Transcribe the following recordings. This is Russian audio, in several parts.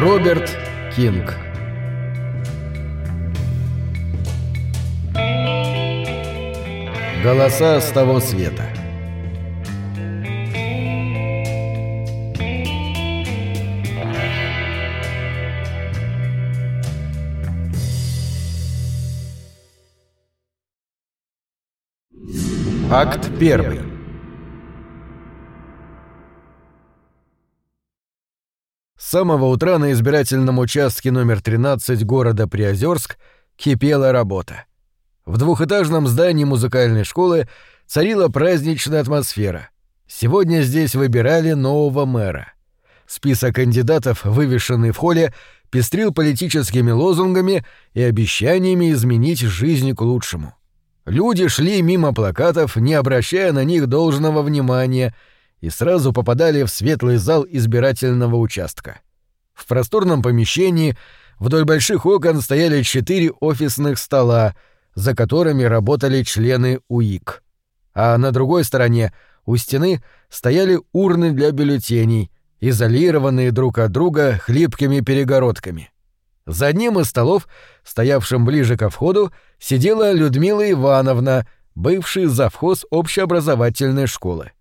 Роберт Кинг. Голоса с того света. Акт первый самого утра на избирательном участке номер 13 города Приозерск кипела работа. В двухэтажном здании музыкальной школы царила праздничная атмосфера. Сегодня здесь выбирали нового мэра. Список кандидатов, вывешенный в холле, пестрил политическими лозунгами и обещаниями изменить жизнь к лучшему. Люди шли мимо плакатов, не обращая на них должного внимания — и сразу попадали в светлый зал избирательного участка. В просторном помещении вдоль больших окон стояли четыре офисных стола, за которыми работали члены УИК. А на другой стороне, у стены, стояли урны для бюллетеней, изолированные друг от друга хлипкими перегородками. За одним из столов, стоявшим ближе ко входу, сидела Людмила Ивановна, бывший завхоз общеобразовательной школы.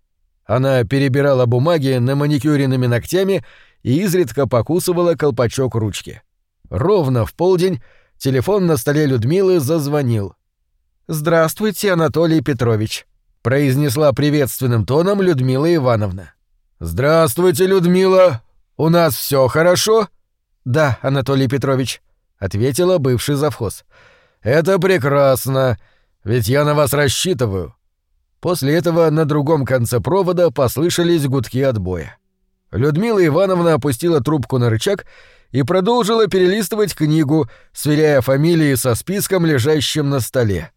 Она перебирала бумаги на маникюренными ногтями и изредка покусывала колпачок ручки. Ровно в полдень телефон на столе Людмилы зазвонил. «Здравствуйте, Анатолий Петрович», — произнесла приветственным тоном Людмила Ивановна. «Здравствуйте, Людмила! У нас все хорошо?» «Да, Анатолий Петрович», — ответила бывший завхоз. «Это прекрасно, ведь я на вас рассчитываю. После этого на другом конце провода послышались гудки отбоя. Людмила Ивановна опустила трубку на рычаг и продолжила перелистывать книгу, сверяя фамилии со списком, лежащим на столе.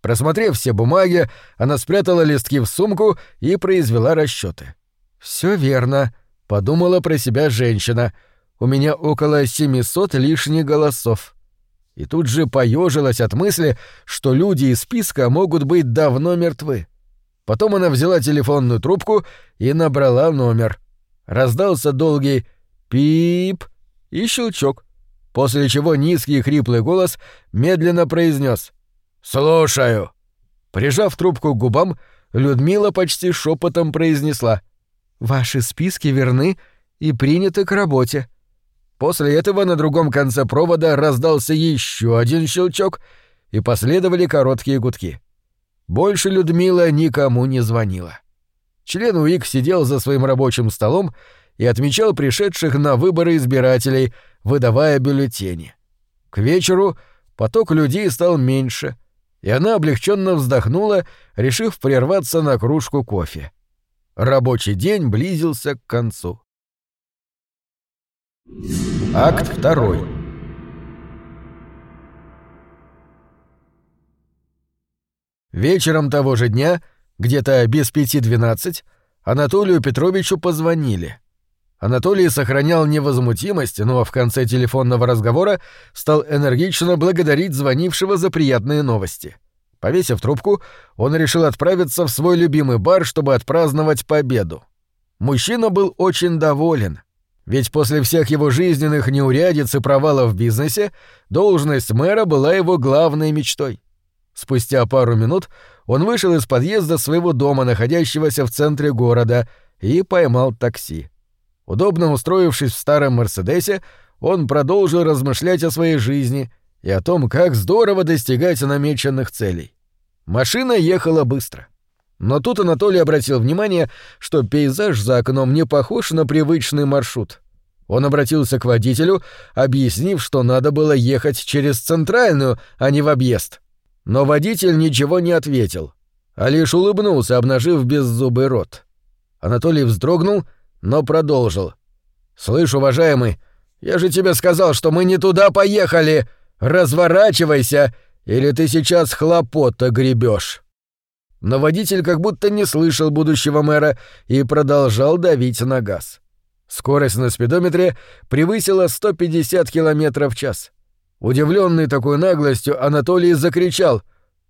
Просмотрев все бумаги, она спрятала листки в сумку и произвела расчеты. Все верно, подумала про себя женщина. У меня около 700 лишних голосов. И тут же поежилась от мысли, что люди из списка могут быть давно мертвы. Потом она взяла телефонную трубку и набрала номер. Раздался долгий «пип» и щелчок, после чего низкий хриплый голос медленно произнес «Слушаю». Прижав трубку к губам, Людмила почти шепотом произнесла «Ваши списки верны и приняты к работе». После этого на другом конце провода раздался еще один щелчок, и последовали короткие гудки. Больше Людмила никому не звонила. Член УИК сидел за своим рабочим столом и отмечал пришедших на выборы избирателей, выдавая бюллетени. К вечеру поток людей стал меньше, и она облегченно вздохнула, решив прерваться на кружку кофе. Рабочий день близился к концу. Акт второй. Вечером того же дня, где-то без пяти двенадцать, Анатолию Петровичу позвонили. Анатолий сохранял невозмутимость, но в конце телефонного разговора стал энергично благодарить звонившего за приятные новости. Повесив трубку, он решил отправиться в свой любимый бар, чтобы отпраздновать победу. Мужчина был очень доволен. Ведь после всех его жизненных неурядиц и провалов в бизнесе должность мэра была его главной мечтой. Спустя пару минут он вышел из подъезда своего дома, находящегося в центре города, и поймал такси. Удобно устроившись в старом «Мерседесе», он продолжил размышлять о своей жизни и о том, как здорово достигать намеченных целей. Машина ехала быстро. Но тут Анатолий обратил внимание, что пейзаж за окном не похож на привычный маршрут. Он обратился к водителю, объяснив, что надо было ехать через центральную, а не в объезд — но водитель ничего не ответил, а лишь улыбнулся, обнажив беззубый рот. Анатолий вздрогнул, но продолжил. «Слышь, уважаемый, я же тебе сказал, что мы не туда поехали! Разворачивайся, или ты сейчас хлопота гребешь!» Но водитель как будто не слышал будущего мэра и продолжал давить на газ. Скорость на спидометре превысила 150 км в час. Удивленный такой наглостью, Анатолий закричал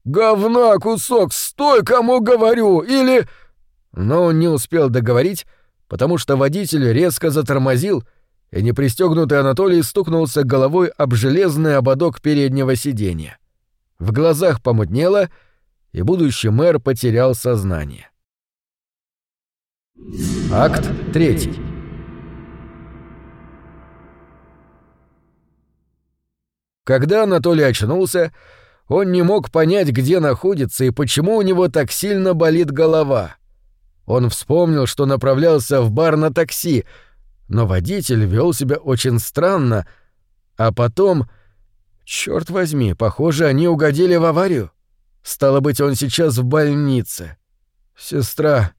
«Говна, кусок, стой, кому говорю! Или...» Но он не успел договорить, потому что водитель резко затормозил и непристегнутый Анатолий стукнулся головой об железный ободок переднего сиденья. В глазах помутнело, и будущий мэр потерял сознание. Акт третий. Когда Анатолий очнулся, он не мог понять, где находится и почему у него так сильно болит голова. Он вспомнил, что направлялся в бар на такси, но водитель вел себя очень странно, а потом... Черт возьми, похоже, они угодили в аварию. Стало быть, он сейчас в больнице. «Сестра,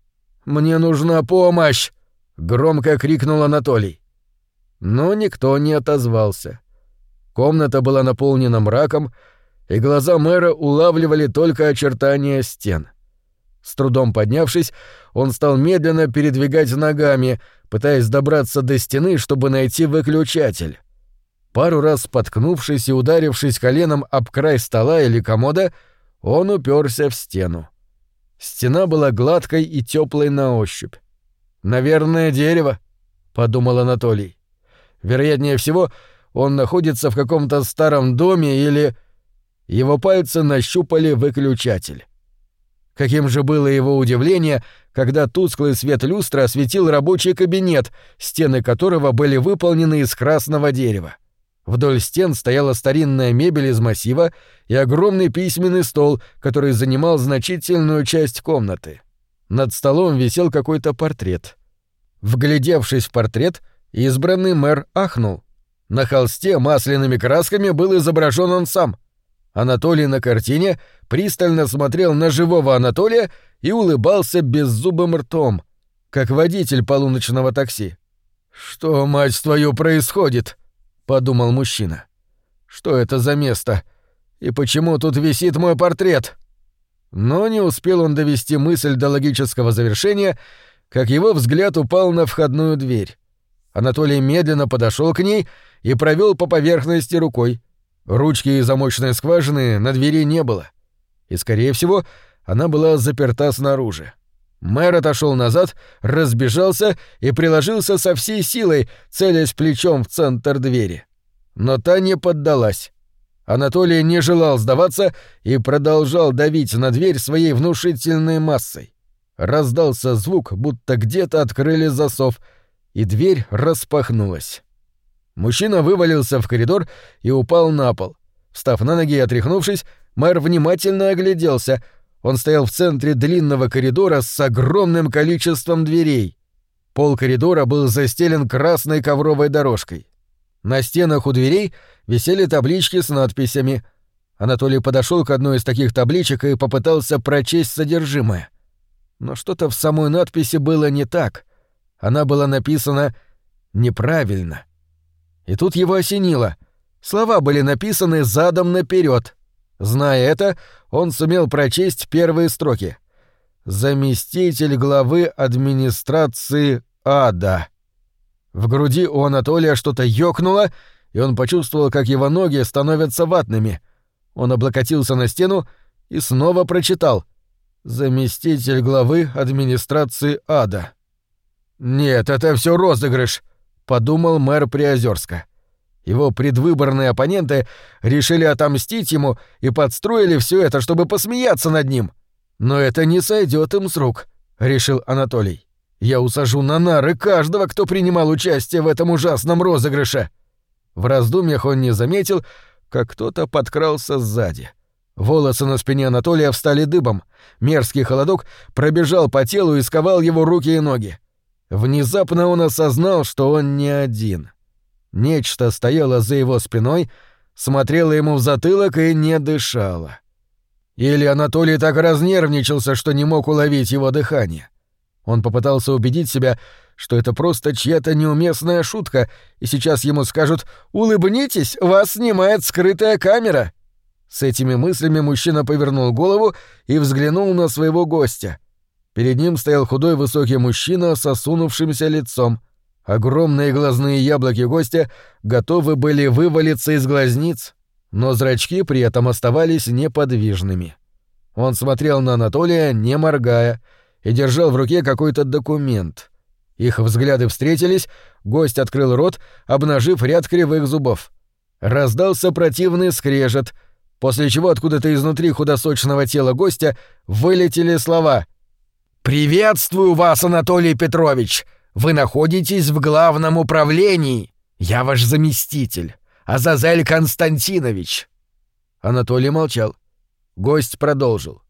мне нужна помощь!» — громко крикнул Анатолий. Но никто не отозвался. Комната была наполнена мраком, и глаза мэра улавливали только очертания стен. С трудом поднявшись, он стал медленно передвигать ногами, пытаясь добраться до стены, чтобы найти выключатель. Пару раз споткнувшись и ударившись коленом об край стола или комода, он уперся в стену. Стена была гладкой и теплой на ощупь. «Наверное, дерево», — подумал Анатолий. «Вероятнее всего, он находится в каком-то старом доме или...» Его пальцы нащупали выключатель. Каким же было его удивление, когда тусклый свет люстры осветил рабочий кабинет, стены которого были выполнены из красного дерева. Вдоль стен стояла старинная мебель из массива и огромный письменный стол, который занимал значительную часть комнаты. Над столом висел какой-то портрет. Вглядевшись в портрет, избранный мэр ахнул. На холсте масляными красками был изображен он сам. Анатолий на картине пристально смотрел на живого Анатолия и улыбался беззубым ртом, как водитель полуночного такси. «Что, мать твою, происходит?» подумал мужчина. Что это за место? И почему тут висит мой портрет? Но не успел он довести мысль до логического завершения, как его взгляд упал на входную дверь. Анатолий медленно подошел к ней и провел по поверхности рукой. Ручки и замочной скважины на двери не было. И, скорее всего, она была заперта снаружи. Мэр отошел назад, разбежался и приложился со всей силой, целясь плечом в центр двери. Но та не поддалась. Анатолий не желал сдаваться и продолжал давить на дверь своей внушительной массой. Раздался звук, будто где-то открыли засов, и дверь распахнулась. Мужчина вывалился в коридор и упал на пол. Встав на ноги и отряхнувшись, мэр внимательно огляделся — он стоял в центре длинного коридора с огромным количеством дверей. Пол коридора был застелен красной ковровой дорожкой. На стенах у дверей висели таблички с надписями. Анатолий подошел к одной из таких табличек и попытался прочесть содержимое. Но что-то в самой надписи было не так. Она была написана неправильно. И тут его осенило. Слова были написаны задом наперед. Зная это, он сумел прочесть первые строки. «Заместитель главы администрации ада». В груди у Анатолия что-то ёкнуло, и он почувствовал, как его ноги становятся ватными. Он облокотился на стену и снова прочитал «Заместитель главы администрации ада». «Нет, это все розыгрыш», — подумал мэр Приозерска. Его предвыборные оппоненты решили отомстить ему и подстроили все это, чтобы посмеяться над ним. Но это не сойдет им с рук, решил Анатолий. Я усажу на нары каждого, кто принимал участие в этом ужасном розыгрыше. В раздумьях он не заметил, как кто-то подкрался сзади. Волосы на спине Анатолия встали дыбом. Мерзкий холодок пробежал по телу и сковал его руки и ноги. Внезапно он осознал, что он не один — Нечто стояло за его спиной, смотрело ему в затылок и не дышало. Или Анатолий так разнервничался, что не мог уловить его дыхание. Он попытался убедить себя, что это просто чья-то неуместная шутка, и сейчас ему скажут «Улыбнитесь, вас снимает скрытая камера». С этими мыслями мужчина повернул голову и взглянул на своего гостя. Перед ним стоял худой высокий мужчина с осунувшимся лицом. Огромные глазные яблоки гостя готовы были вывалиться из глазниц, но зрачки при этом оставались неподвижными. Он смотрел на Анатолия, не моргая, и держал в руке какой-то документ. Их взгляды встретились, гость открыл рот, обнажив ряд кривых зубов. Раздался противный скрежет, после чего откуда-то изнутри худосочного тела гостя вылетели слова «Приветствую вас, Анатолий Петрович! Вы находитесь в главном управлении! Я ваш заместитель, Азазель Константинович!» Анатолий молчал. Гость продолжил.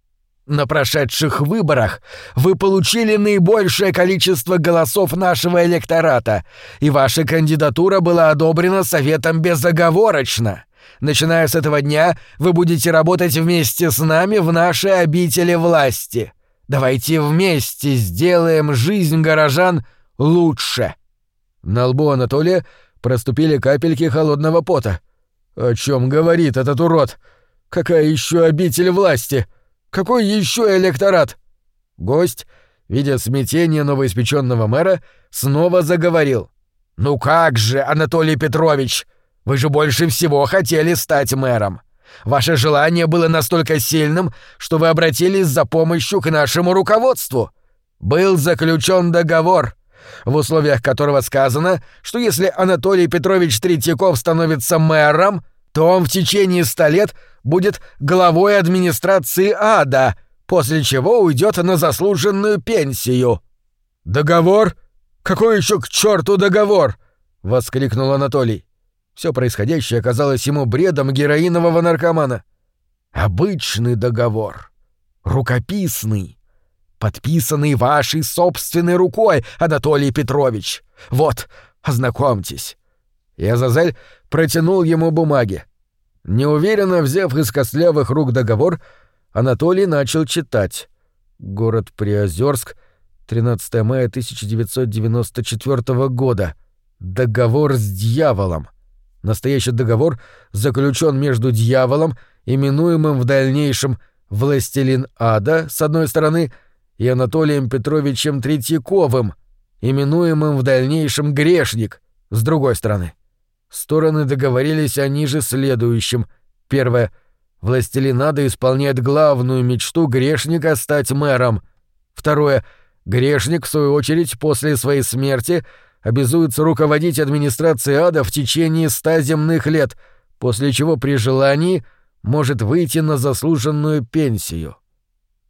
На прошедших выборах вы получили наибольшее количество голосов нашего электората, и ваша кандидатура была одобрена Советом безоговорочно. Начиная с этого дня вы будете работать вместе с нами в нашей обители власти. Давайте вместе сделаем жизнь горожан лучше». На лбу Анатолия проступили капельки холодного пота. «О чем говорит этот урод? Какая еще обитель власти?» Какой еще электорат? Гость, видя смятение новоиспеченного мэра, снова заговорил. «Ну как же, Анатолий Петрович, вы же больше всего хотели стать мэром. Ваше желание было настолько сильным, что вы обратились за помощью к нашему руководству. Был заключен договор, в условиях которого сказано, что если Анатолий Петрович Третьяков становится мэром, то он в течение ста лет будет главой администрации ада, после чего уйдет на заслуженную пенсию. Договор? Какой еще к черту договор? воскликнул Анатолий. Все происходящее оказалось ему бредом героинового наркомана. Обычный договор. Рукописный. Подписанный вашей собственной рукой, Анатолий Петрович. Вот, ознакомьтесь. И Азазель протянул ему бумаги. Неуверенно взяв из костлявых рук договор, Анатолий начал читать. Город Приозерск, 13 мая 1994 года. Договор с дьяволом. Настоящий договор заключен между дьяволом, именуемым в дальнейшем «Властелин ада» с одной стороны и Анатолием Петровичем Третьяковым, именуемым в дальнейшем «Грешник» с другой стороны. Стороны договорились о ниже следующем. Первое. Властелин Ада исполняет главную мечту грешника стать мэром. Второе. Грешник, в свою очередь, после своей смерти обязуется руководить администрацией ада в течение ста земных лет, после чего при желании может выйти на заслуженную пенсию.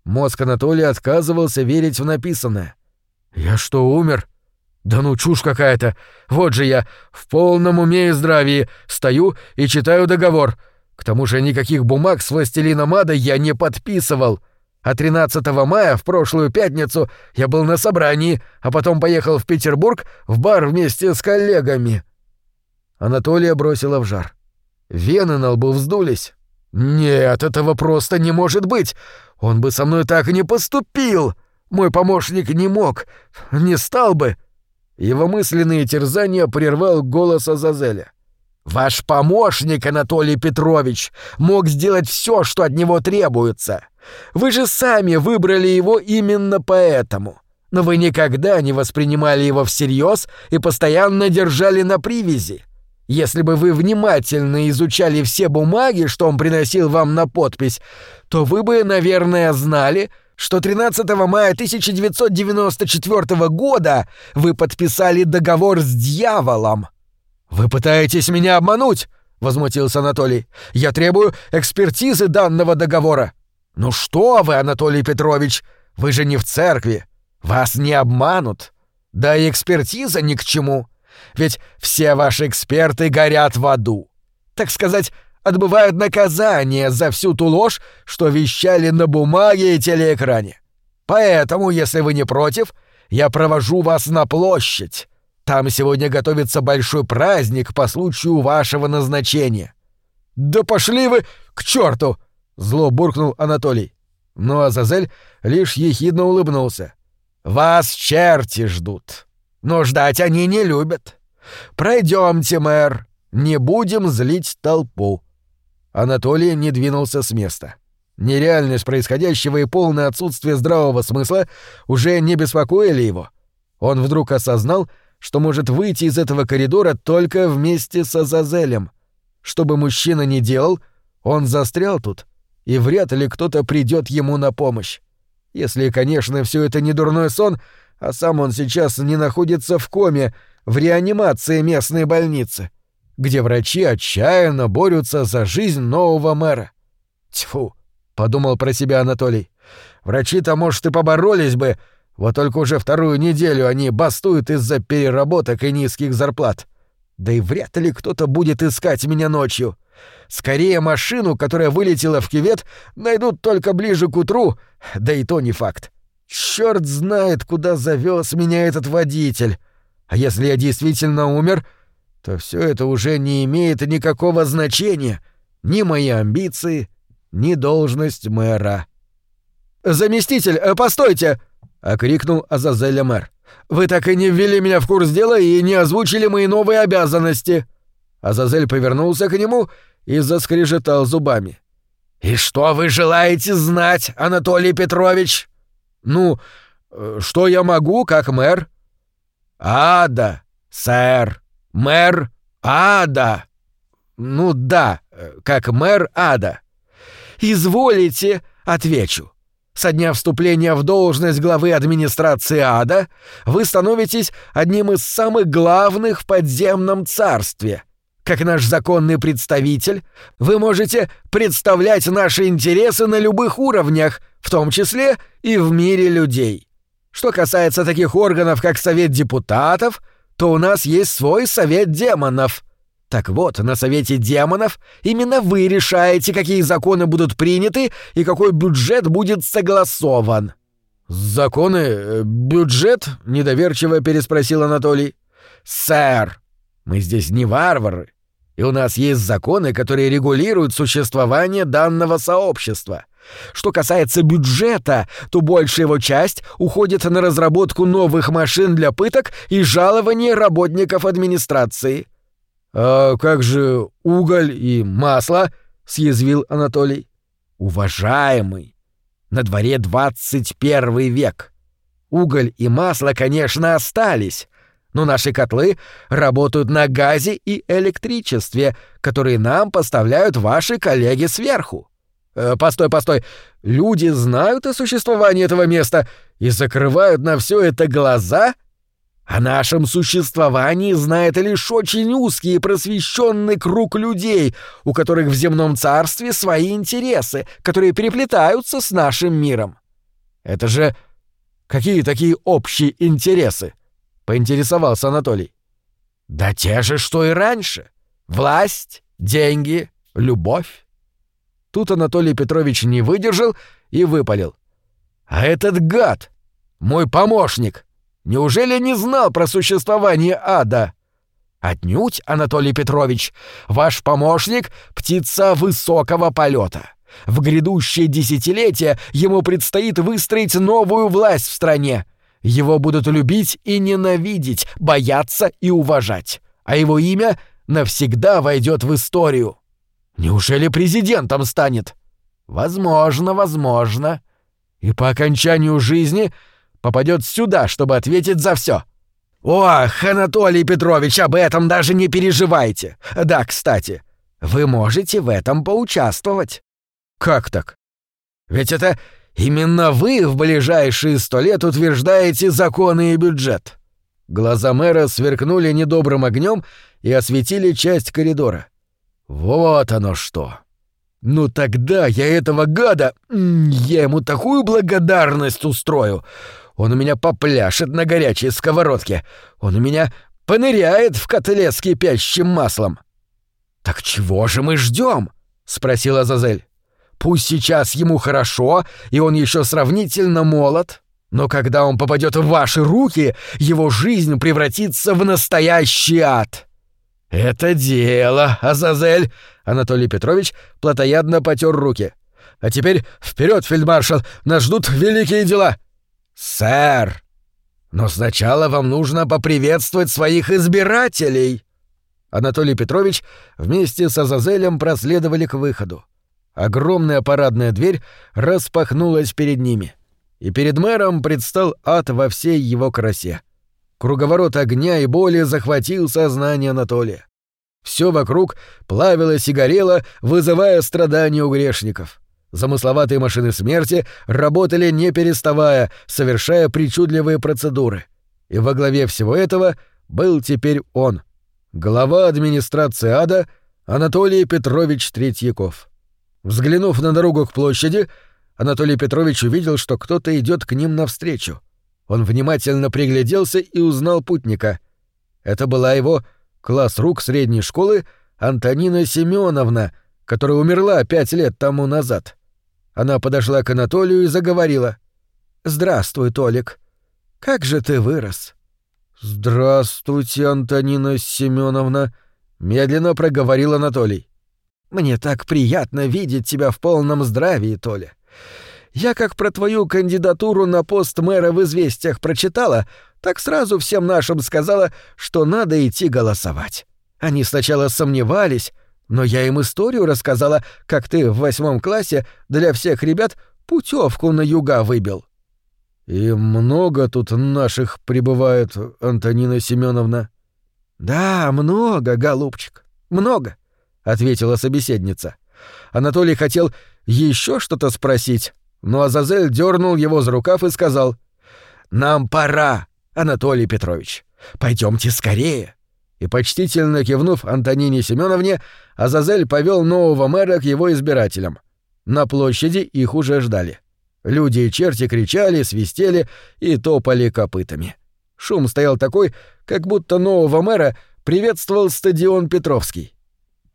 Мозг Анатолия отказывался верить в написанное. «Я что, умер?» «Да ну чушь какая-то! Вот же я, в полном уме и здравии, стою и читаю договор. К тому же никаких бумаг с властелином ада я не подписывал. А 13 мая, в прошлую пятницу, я был на собрании, а потом поехал в Петербург в бар вместе с коллегами». Анатолия бросила в жар. Вены на лбу вздулись. «Нет, этого просто не может быть! Он бы со мной так не поступил! Мой помощник не мог, не стал бы!» Его мысленные терзания прервал голос Азазеля. «Ваш помощник, Анатолий Петрович, мог сделать все, что от него требуется. Вы же сами выбрали его именно поэтому. Но вы никогда не воспринимали его всерьез и постоянно держали на привязи. Если бы вы внимательно изучали все бумаги, что он приносил вам на подпись, то вы бы, наверное, знали, что 13 мая 1994 года вы подписали договор с дьяволом. Вы пытаетесь меня обмануть, возмутился Анатолий. Я требую экспертизы данного договора. Ну что вы, Анатолий Петрович, вы же не в церкви. Вас не обманут. Да и экспертиза ни к чему. Ведь все ваши эксперты горят в аду. Так сказать, отбывают наказание за всю ту ложь, что вещали на бумаге и телеэкране. Поэтому, если вы не против, я провожу вас на площадь. Там сегодня готовится большой праздник по случаю вашего назначения». «Да пошли вы к черту! Зло буркнул Анатолий. Но Азазель лишь ехидно улыбнулся. «Вас черти ждут. Но ждать они не любят. Пройдемте, мэр, не будем злить толпу. Анатолий не двинулся с места. Нереальность происходящего и полное отсутствие здравого смысла уже не беспокоили его. Он вдруг осознал, что может выйти из этого коридора только вместе с Азазелем. Что бы мужчина ни делал, он застрял тут, и вряд ли кто-то придет ему на помощь. Если, конечно, все это не дурной сон, а сам он сейчас не находится в коме, в реанимации местной больницы, где врачи отчаянно борются за жизнь нового мэра. Тьфу, подумал про себя Анатолий. Врачи-то, может, и поборолись бы, вот только уже вторую неделю они бастуют из-за переработок и низких зарплат. Да и вряд ли кто-то будет искать меня ночью. Скорее машину, которая вылетела в кювет, найдут только ближе к утру, да и то не факт. Черт знает, куда завез меня этот водитель. А если я действительно умер, то все это уже не имеет никакого значения. Ни мои амбиции, ни должность мэра. «Заместитель, э, постойте!» — окрикнул Азазеля мэр. «Вы так и не ввели меня в курс дела и не озвучили мои новые обязанности!» Азазель повернулся к нему и заскрежетал зубами. «И что вы желаете знать, Анатолий Петрович?» «Ну, э, что я могу, как мэр?» «Ада, сэр, мэр Ада!» «Ну да, э, как мэр Ада». «Изволите», — отвечу. Со дня вступления в должность главы администрации ада вы становитесь одним из самых главных в подземном царстве. Как наш законный представитель, вы можете представлять наши интересы на любых уровнях, в том числе и в мире людей. Что касается таких органов, как Совет депутатов, то у нас есть свой Совет демонов. Так вот, на Совете демонов именно вы решаете, какие законы будут приняты и какой бюджет будет согласован. «Законы? Э, бюджет?» — недоверчиво переспросил Анатолий. «Сэр, мы здесь не варвары, и у нас есть законы, которые регулируют существование данного сообщества. Что касается бюджета, то большая его часть уходит на разработку новых машин для пыток и жалование работников администрации». «А как же уголь и масло?» — съязвил Анатолий. «Уважаемый, на дворе 21 век. Уголь и масло, конечно, остались, но наши котлы работают на газе и электричестве, которые нам поставляют ваши коллеги сверху. Э, постой, постой, люди знают о существовании этого места и закрывают на все это глаза?» О нашем существовании знает лишь очень узкий и просвещенный круг людей, у которых в земном царстве свои интересы, которые переплетаются с нашим миром. Это же какие такие общие интересы? Поинтересовался Анатолий. Да те же, что и раньше. Власть, деньги, любовь. Тут Анатолий Петрович не выдержал и выпалил. А этот гад, мой помощник, Неужели не знал про существование ада? Отнюдь, Анатолий Петрович, ваш помощник — птица высокого полета. В грядущее десятилетие ему предстоит выстроить новую власть в стране. Его будут любить и ненавидеть, бояться и уважать. А его имя навсегда войдет в историю. Неужели президентом станет? Возможно, возможно. И по окончанию жизни попадет сюда, чтобы ответить за все. Ох, Анатолий Петрович, об этом даже не переживайте. Да, кстати, вы можете в этом поучаствовать. Как так? Ведь это именно вы в ближайшие сто лет утверждаете законы и бюджет. Глаза мэра сверкнули недобрым огнем и осветили часть коридора. Вот оно что. Ну тогда я этого гада, я ему такую благодарность устрою. Он у меня попляшет на горячей сковородке. Он у меня поныряет в котле с кипящим маслом. «Так чего же мы ждем? спросила Зазель. «Пусть сейчас ему хорошо, и он еще сравнительно молод, но когда он попадет в ваши руки, его жизнь превратится в настоящий ад». «Это дело, Азазель!» — Анатолий Петрович плотоядно потер руки. «А теперь вперед, фельдмаршал! Нас ждут великие дела!» «Сэр! Но сначала вам нужно поприветствовать своих избирателей!» Анатолий Петрович вместе с Азазелем проследовали к выходу. Огромная парадная дверь распахнулась перед ними, и перед мэром предстал ад во всей его красе. Круговорот огня и боли захватил сознание Анатолия. Все вокруг плавилось и горело, вызывая страдания у грешников. Замысловатые машины смерти работали не переставая, совершая причудливые процедуры. И во главе всего этого был теперь он, глава администрации ада Анатолий Петрович Третьяков. Взглянув на дорогу к площади, Анатолий Петрович увидел, что кто-то идет к ним навстречу. Он внимательно пригляделся и узнал путника. Это была его класс рук средней школы Антонина Семеновна, которая умерла пять лет тому назад. Она подошла к Анатолию и заговорила. «Здравствуй, Толик. Как же ты вырос?» «Здравствуйте, Антонина Семеновна», — медленно проговорил Анатолий. «Мне так приятно видеть тебя в полном здравии, Толя. Я как про твою кандидатуру на пост мэра в «Известиях» прочитала, так сразу всем нашим сказала, что надо идти голосовать. Они сначала сомневались, но я им историю рассказала, как ты в восьмом классе для всех ребят путевку на юга выбил. И много тут наших прибывает, Антонина Семеновна. Да, много, голубчик, много, ответила собеседница. Анатолий хотел еще что-то спросить, но Азазель дернул его за рукав и сказал «Нам пора, Анатолий Петрович. Пойдемте скорее». И почтительно кивнув Антонине Семеновне, Азазель повел нового мэра к его избирателям. На площади их уже ждали. Люди и черти кричали, свистели и топали копытами. Шум стоял такой, как будто нового мэра приветствовал стадион Петровский.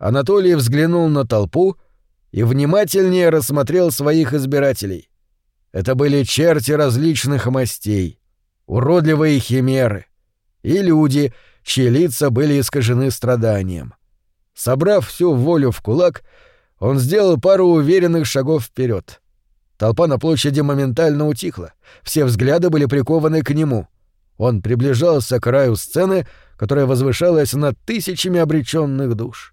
Анатолий взглянул на толпу — и внимательнее рассмотрел своих избирателей. Это были черти различных мастей, уродливые химеры и люди, чьи лица были искажены страданием. Собрав всю волю в кулак, он сделал пару уверенных шагов вперед. Толпа на площади моментально утихла, все взгляды были прикованы к нему. Он приближался к краю сцены, которая возвышалась над тысячами обреченных душ.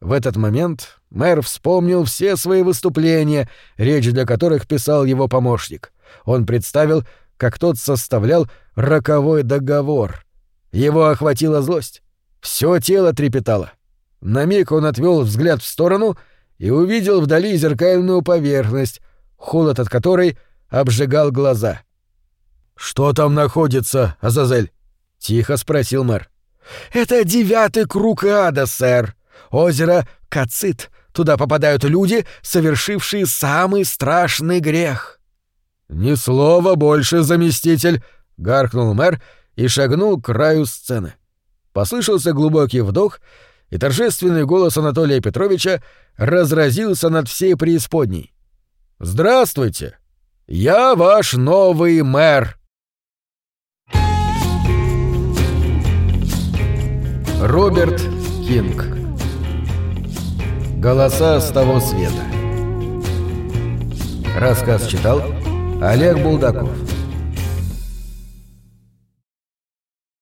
В этот момент мэр вспомнил все свои выступления, речь для которых писал его помощник. Он представил, как тот составлял роковой договор. Его охватила злость. Все тело трепетало. На миг он отвел взгляд в сторону и увидел вдали зеркальную поверхность, холод от которой обжигал глаза. «Что там находится, Азазель?» — тихо спросил мэр. «Это девятый круг ада, сэр», Озеро Кацит. Туда попадают люди, совершившие самый страшный грех. «Ни слова больше, заместитель!» — гаркнул мэр и шагнул к краю сцены. Послышался глубокий вдох, и торжественный голос Анатолия Петровича разразился над всей преисподней. «Здравствуйте! Я ваш новый мэр!» Роберт Кинг Голоса с того света. Рассказ читал Олег Булдаков.